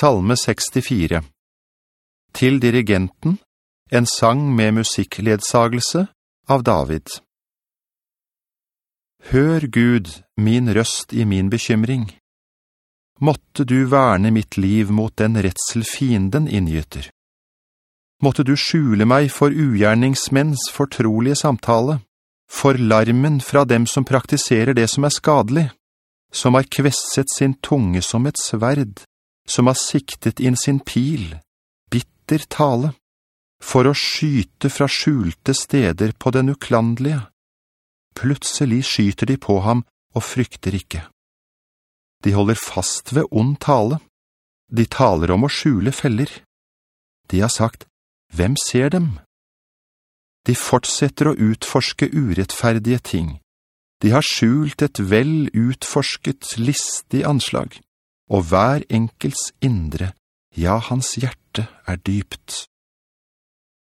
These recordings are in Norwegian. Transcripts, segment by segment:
Salme 64 Til dirigenten, en sang med musikkledsagelse av David. Hør Gud min røst i min bekymring. Måtte du verne mitt liv mot den retsel fienden inngyter. Måtte du skjule meg for ugjerningsmenns fortrolige samtale, for larmen fra dem som praktiserer det som er skadelig, som har kvesset sin tunge som et sverd, som har siktet inn sin pil, bitter tale, for å skyte fra skjulte steder på den uklandelige. Plutselig skyter de på ham og frykter ikke. De holder fast ved ond tale. De taler om å skjule feller. De har sagt, hvem ser dem? De fortsetter å utforske urettferdige ting. De har skjult et vel utforsket listig anslag og hver enkels indre, ja, hans hjerte er dypt.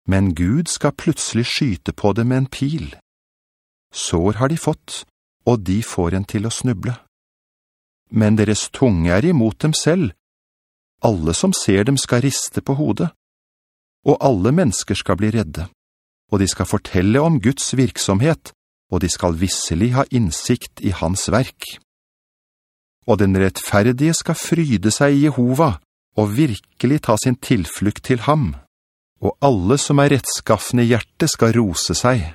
Men Gud skal plutselig skyte på det med en pil. Sår har de fått, og de får en til å snuble. Men deres tunge er imot dem selv. Alle som ser dem skal riste på hodet. Og alle mennesker skal bli redde. Og de skal fortelle om Guds virksomhet, og de skal visselig ha innsikt i hans verk og den rettferdige skal fryde seg i Jehova, og virkelig ta sin tilflukt til ham. Og alle som er rettskaffende hjerte skal rose seg,